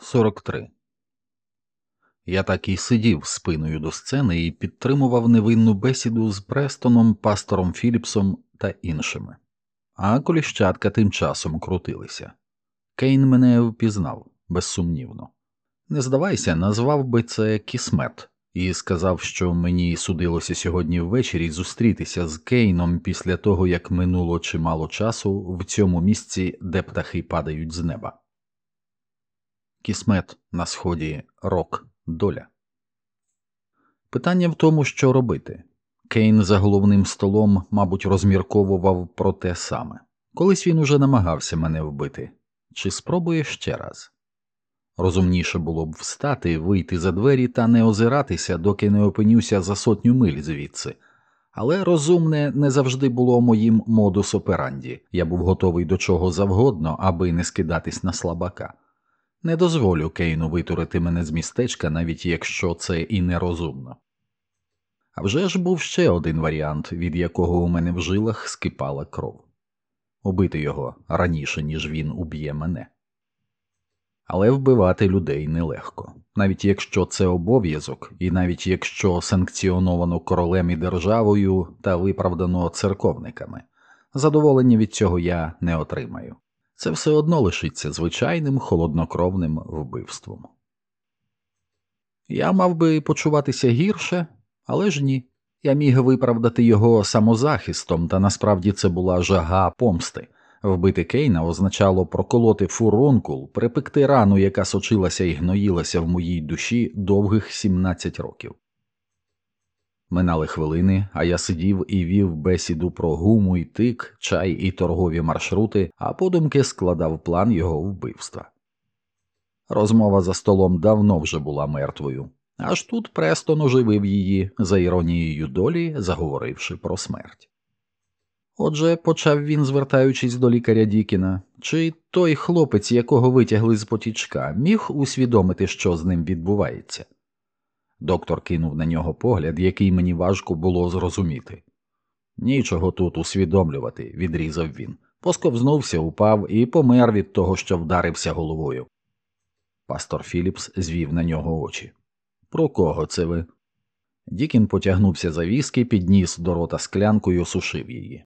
43 Я так і сидів спиною до сцени і підтримував невинну бесіду з Престоном, пастором Філіпсом та іншими, а коліщатка тим часом крутилися. Кейн мене впізнав, безсумнівно. Не здавайся, назвав би це кісмет, і сказав, що мені судилося сьогодні ввечері зустрітися з Кейном після того, як минуло чимало часу в цьому місці, де птахи падають з неба. Кісмет на сході рок, доля. Питання в тому, що робити. Кейн за головним столом, мабуть, розмірковував про те саме. Колись він уже намагався мене вбити. Чи спробує ще раз? Розумніше було б встати, вийти за двері та не озиратися, доки не опинюся за сотню миль звідси. Але розумне не завжди було моїм модус операнді. Я був готовий до чого завгодно, аби не скидатись на слабака. Не дозволю Кейну витурити мене з містечка, навіть якщо це і нерозумно. А вже ж був ще один варіант, від якого у мене в жилах скипала кров убити його раніше, ніж він уб'є мене. Але вбивати людей нелегко, навіть якщо це обов'язок, і навіть якщо санкціоновано королем і державою та виправдано церковниками, задоволення від цього я не отримаю. Це все одно лишиться звичайним холоднокровним вбивством. Я мав би почуватися гірше, але ж ні. Я міг виправдати його самозахистом, та насправді це була жага помсти. Вбити Кейна означало проколоти фуронкул, припекти рану, яка сочилася і гноїлася в моїй душі довгих 17 років. Минали хвилини, а я сидів і вів бесіду про гуму і тик, чай і торгові маршрути, а подумки складав план його вбивства. Розмова за столом давно вже була мертвою, аж тут Престон оживив її, за іронією долі, заговоривши про смерть. Отже, почав він, звертаючись до лікаря Дікіна, чи той хлопець, якого витягли з потічка, міг усвідомити, що з ним відбувається. Доктор кинув на нього погляд, який мені важко було зрозуміти. Нічого тут усвідомлювати, відрізав він, посковзнувся, упав і помер від того, що вдарився головою. Пастор Філіпс звів на нього очі. Про кого це ви? Дікін потягнувся за віски, підніс до рота склянку й осушив її.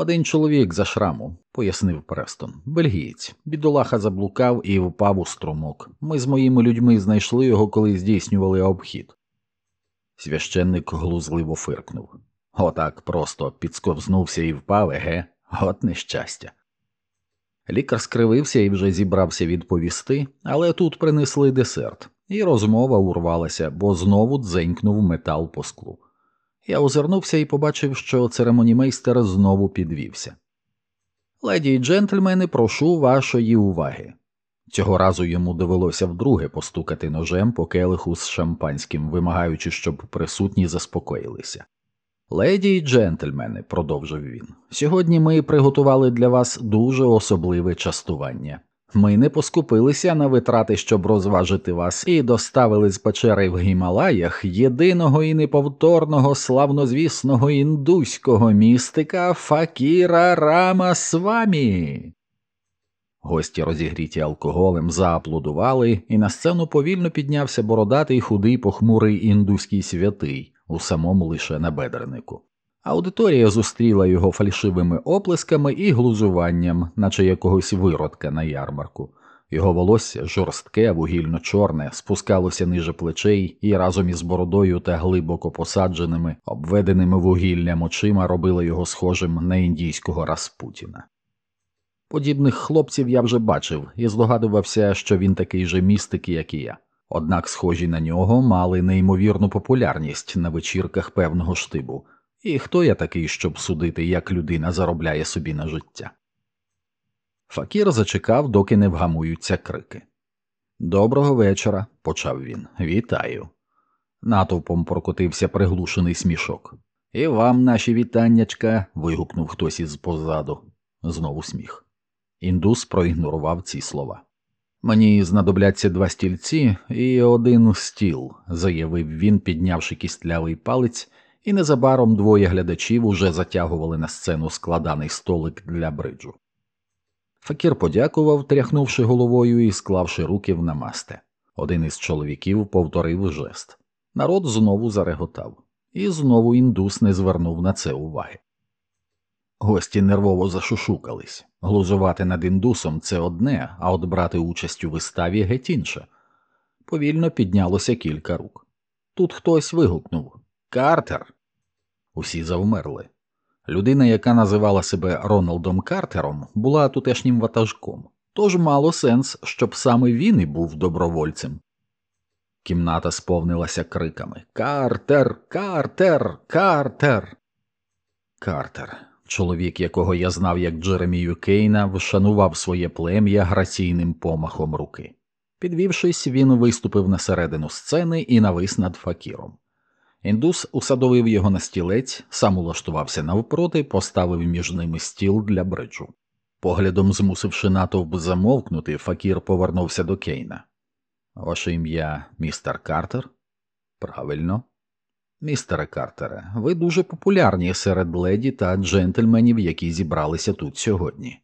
Один чоловік за шраму, пояснив Престон, бельгієць. Бідолаха заблукав і впав у струмок. Ми з моїми людьми знайшли його, коли здійснювали обхід. Священник глузливо фиркнув. Отак просто підсковзнувся і впав, еге, от нещастя. Лікар скривився і вже зібрався відповісти, але тут принесли десерт, і розмова урвалася, бо знову дзенькнув метал по склу. Я озирнувся і побачив, що церемонімейстер знову підвівся. Леді й джентльмени, прошу вашої уваги. Цього разу йому довелося вдруге постукати ножем по келиху з шампанським, вимагаючи, щоб присутні заспокоїлися. Леді й джентльмени, продовжив він, сьогодні ми приготували для вас дуже особливе частування. Ми не поскупилися на витрати, щоб розважити вас, і доставили з печери в Гімалаях єдиного і неповторного славнозвісного індуського містика Факіра Рама Свамі. Гості, розігріті алкоголем, зааплодували, і на сцену повільно піднявся бородатий худий похмурий індуський святий у самому лише набедренику. Аудиторія зустріла його фальшивими оплесками і глузуванням, наче якогось виродка на ярмарку. Його волосся жорстке, вугільно чорне, спускалося ниже плечей і разом із бородою та глибоко посадженими, обведеними вугіллям очима робило його схожим на індійського Распутіна. Подібних хлопців я вже бачив і здогадувався, що він такий же містик, як і я. Однак схожі на нього мали неймовірну популярність на вечірках певного штибу. І хто я такий, щоб судити, як людина заробляє собі на життя? Факір зачекав, доки не вгамуються крики. Доброго вечора, почав він. Вітаю. Натовпом прокотився приглушений смішок. І вам наші вітаннячка. вигукнув хтось із позаду. Знову сміх. Індус проігнорував ці слова. Мені знадобляться два стільці і один стіл, заявив він, піднявши кістлявий палець і незабаром двоє глядачів уже затягували на сцену складаний столик для бриджу. Факір подякував, тряхнувши головою і склавши руки в намасте. Один із чоловіків повторив жест. Народ знову зареготав, і знову індус не звернув на це уваги. Гості нервово зашушукались. Глузувати над індусом це одне, а от брати участь у виставі геть інше. Повільно піднялося кілька рук. Тут хтось вигукнув Картер. Усі завмерли. Людина, яка називала себе Роналдом Картером, була тутешнім ватажком, тож мало сенс, щоб саме він і був добровольцем. Кімната сповнилася криками Картер, Картер, Картер. Картер, чоловік, якого я знав як Джеремію Кейна, вшанував своє плем'я граційним помахом руки. Підвівшись, він виступив на середину сцени і навис над факіром. Індус усадовив його на стілець, сам улаштувався навпроти, поставив між ними стіл для бриджу. Поглядом змусивши натовп замовкнути, факір повернувся до Кейна. Ваше ім'я містер Картер? Правильно. Містере Картере, ви дуже популярні серед леді та джентльменів, які зібралися тут сьогодні.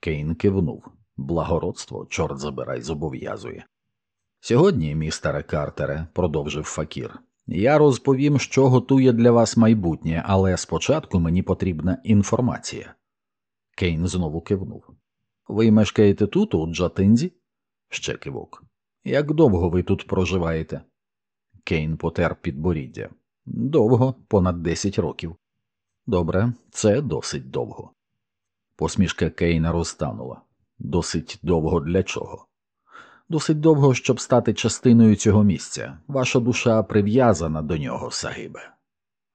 Кейн кивнув. Благородство, чорт забирай, зобов'язує. Сьогодні, містере Картере, продовжив Факір, я розповім, що готує для вас майбутнє, але спочатку мені потрібна інформація. Кейн знову кивнув. Ви мешкаєте тут, у Джатинзі? Ще кивок. Як довго ви тут проживаєте? Кейн потер підборіддя. Довго, понад десять років. Добре, це досить довго. Посмішка Кейна розтанула. Досить довго для чого? Досить довго, щоб стати частиною цього місця. Ваша душа прив'язана до нього, Сагибе.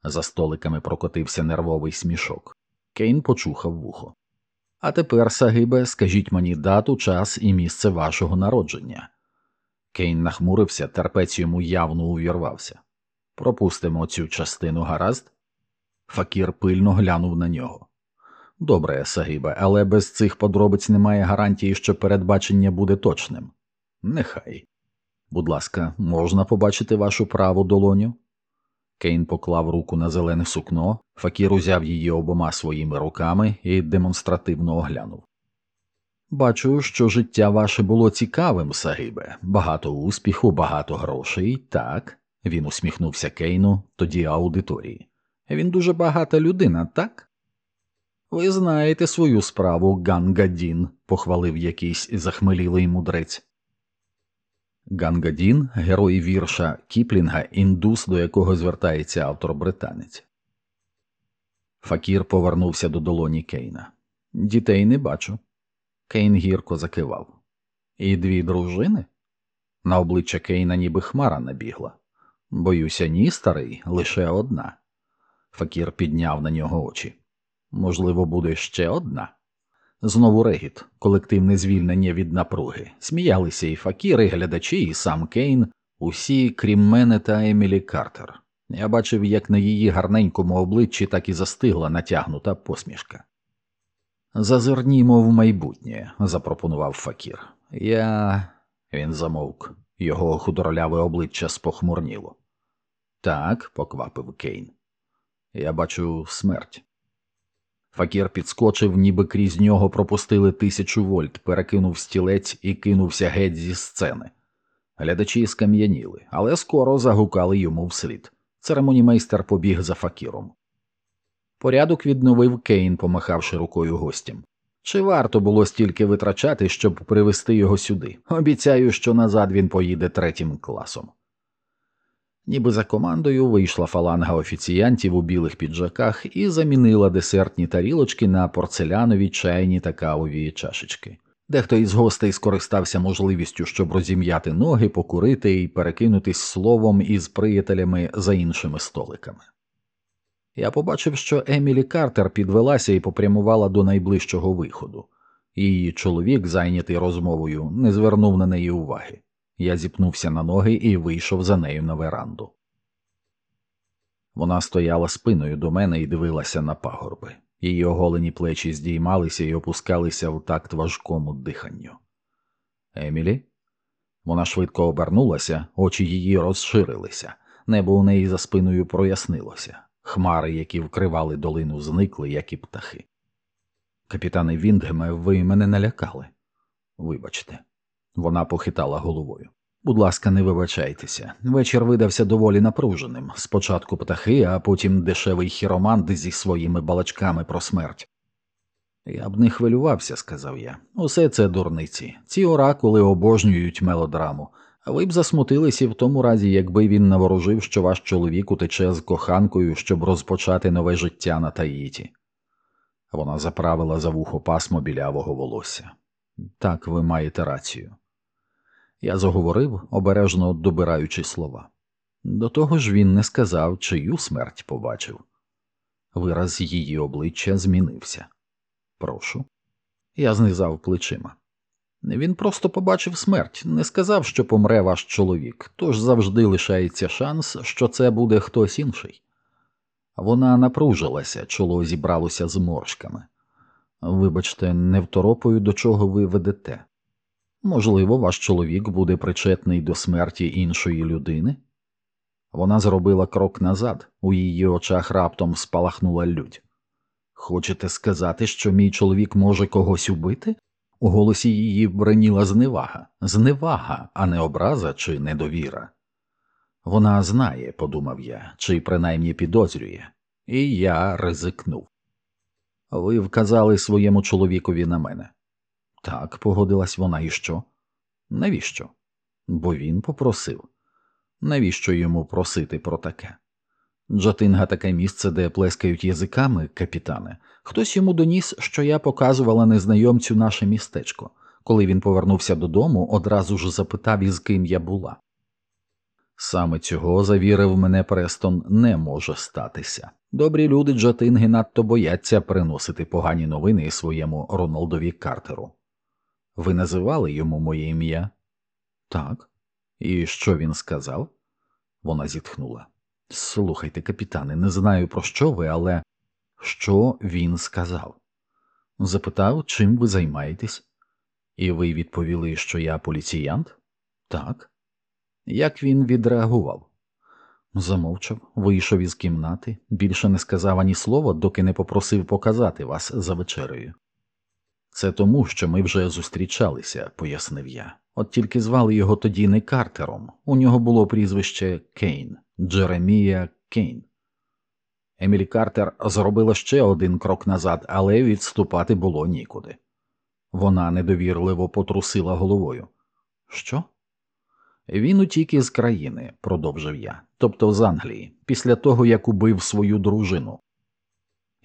За столиками прокотився нервовий смішок. Кейн почухав вухо. А тепер, Сагибе, скажіть мені дату, час і місце вашого народження. Кейн нахмурився, терпець йому явно увірвався. Пропустимо цю частину гаразд. Факір пильно глянув на нього. Добре, Сагибе, але без цих подробиць немає гарантії, що передбачення буде точним. Нехай. Будь ласка, можна побачити вашу праву долоню? Кейн поклав руку на зелене сукно, факір узяв її обома своїми руками і демонстративно оглянув. Бачу, що життя ваше було цікавим, Сагибе, багато успіху, багато грошей, так. Він усміхнувся Кейну, тоді аудиторії. Він дуже багата людина, так? Ви знаєте свою справу, Ганга Дін, похвалив якийсь захмелілий мудрець. Ганга Дін герой вірша Кіплінга, індус, до якого звертається автор британець. Факір повернувся до долоні Кейна. Дітей не бачу. Кейн гірко закивав. І дві дружини? На обличчя Кейна ніби хмара набігла. Боюся, ні, старий, лише одна. Факір підняв на нього очі. Можливо, буде ще одна. Знову регіт, колективне звільнення від напруги. Сміялися і факіри, і глядачі, і сам Кейн, усі, крім мене та Емілі Картер. Я бачив, як на її гарненькому обличчі так і застигла натягнута посмішка. Зазирнімо в майбутнє, запропонував факір. Я. він замовк, його худорляве обличчя спохмурніло. Так, поквапив Кейн. Я бачу смерть. Факір підскочив, ніби крізь нього пропустили тисячу вольт, перекинув стілець і кинувся геть зі сцени. Глядачі скам'яніли, але скоро загукали йому вслід. Церемонімейстер побіг за факіром. Порядок відновив Кейн, помахавши рукою гостям. Чи варто було стільки витрачати, щоб привезти його сюди? Обіцяю, що назад він поїде третім класом. Ніби за командою вийшла фаланга офіціянтів у білих піджаках і замінила десертні тарілочки на порцелянові чайні та кавові чашечки. Дехто із гостей скористався можливістю, щоб розім'яти ноги, покурити і перекинутись словом із приятелями за іншими столиками. Я побачив, що Емілі Картер підвелася і попрямувала до найближчого виходу. Її чоловік, зайнятий розмовою, не звернув на неї уваги. Я зіпнувся на ноги і вийшов за нею на веранду. Вона стояла спиною до мене і дивилася на пагорби. Її оголені плечі здіймалися і опускалися в такт важкому диханню. Емілі? Вона швидко обернулася, очі її розширилися, небо у неї за спиною прояснилося, хмари, які вкривали долину, зникли, як і птахи. Капітане Віндгеме, ви мене налякали. Вибачте, вона похитала головою. Будь ласка, не вибачайтеся. Вечір видався доволі напруженим. Спочатку птахи, а потім дешевий хіромант зі своїми балачками про смерть. Я б не хвилювався, сказав я. Усе це дурниці. Ці оракули обожнюють мелодраму. А ви б засмутилися в тому разі, якби він наворожив, що ваш чоловік утече з коханкою, щоб розпочати нове життя на Таїті. Вона заправила за вухо пасмо білявого волосся. Так, ви маєте рацію. Я заговорив, обережно добираючи слова. До того ж він не сказав, чию смерть побачив. Вираз її обличчя змінився. Прошу. Я знизав плечима. Він просто побачив смерть, не сказав, що помре ваш чоловік, тож завжди лишається шанс, що це буде хтось інший. Вона напружилася, чоло зібралося з моршками. Вибачте, не второпою, до чого ви ведете. Можливо, ваш чоловік буде причетний до смерті іншої людини? Вона зробила крок назад, у її очах раптом спалахнула лють. Хочете сказати, що мій чоловік може когось убити? У голосі її бреніла зневага, зневага, а не образа чи недовіра. Вона знає, подумав я, чи принаймні підозрює, і я ризикнув. Ви вказали своєму чоловікові на мене. Так, погодилась вона, і що? Навіщо? Бо він попросив. Навіщо йому просити про таке? Джатинга таке місце, де плескають язиками, капітане. Хтось йому доніс, що я показувала незнайомцю наше містечко. Коли він повернувся додому, одразу ж запитав, із ким я була. Саме цього, завірив мене Престон, не може статися. Добрі люди Джатинги надто бояться приносити погані новини своєму Роналдові Картеру. Ви називали йому моє ім'я? Так. І що він сказав? Вона зітхнула. Слухайте, капітане, не знаю про що ви, але що він сказав? Запитав, чим ви займаєтесь? І ви відповіли, що я поліціянт? Так. Як він відреагував? Замовчав, вийшов із кімнати, більше не сказав ані слова, доки не попросив показати вас за вечерею. Це тому, що ми вже зустрічалися, пояснив я. От тільки звали його тоді не Картером, у нього було прізвище Кейн, Джеремія Кейн. Емілі Картер зробила ще один крок назад, але відступати було нікуди. Вона недовірливо потрусила головою. Що? Він утік із країни, продовжив я, тобто з Англії, після того як убив свою дружину.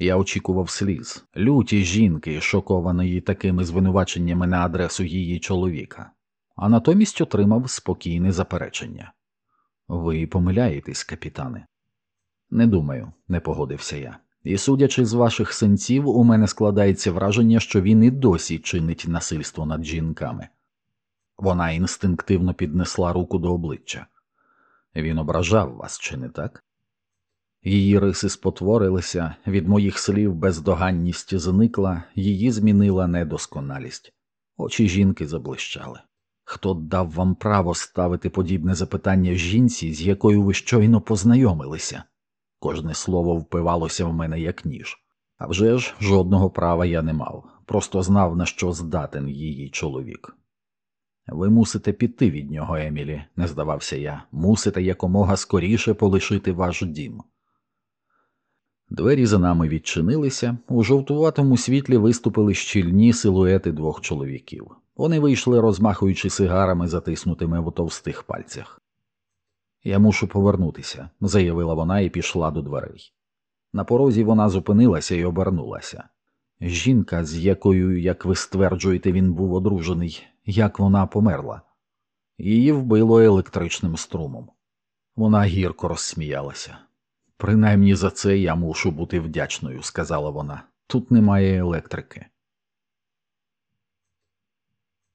Я очікував сліз, люті жінки, шокованої такими звинуваченнями на адресу її чоловіка, а натомість отримав спокійне заперечення. Ви помиляєтесь, капітане. Не думаю, не погодився я. І, судячи з ваших синців, у мене складається враження, що він і досі чинить насильство над жінками. Вона інстинктивно піднесла руку до обличчя. Він ображав вас, чи не так? Її риси спотворилися, від моїх слів бездоганність зникла, її змінила недосконалість. Очі жінки заблищали. Хто дав вам право ставити подібне запитання жінці, з якою ви щойно познайомилися? Кожне слово впивалося в мене як ніж. А вже ж жодного права я не мав, просто знав, на що здатен її чоловік. Ви мусите піти від нього, Емілі, не здавався я, мусите якомога скоріше полишити ваш дім. Двері за нами відчинилися, у жовтуватому світлі виступили щільні силуети двох чоловіків. Вони вийшли, розмахуючи сигарами, затиснутими в товстих пальцях. Я мушу повернутися, заявила вона і пішла до дверей. На порозі вона зупинилася і обернулася. Жінка, з якою, як ви стверджуєте, він був одружений, як вона померла. Її вбило електричним струмом. Вона гірко розсміялася. Принаймні за це я мушу бути вдячною, сказала вона. Тут немає електрики.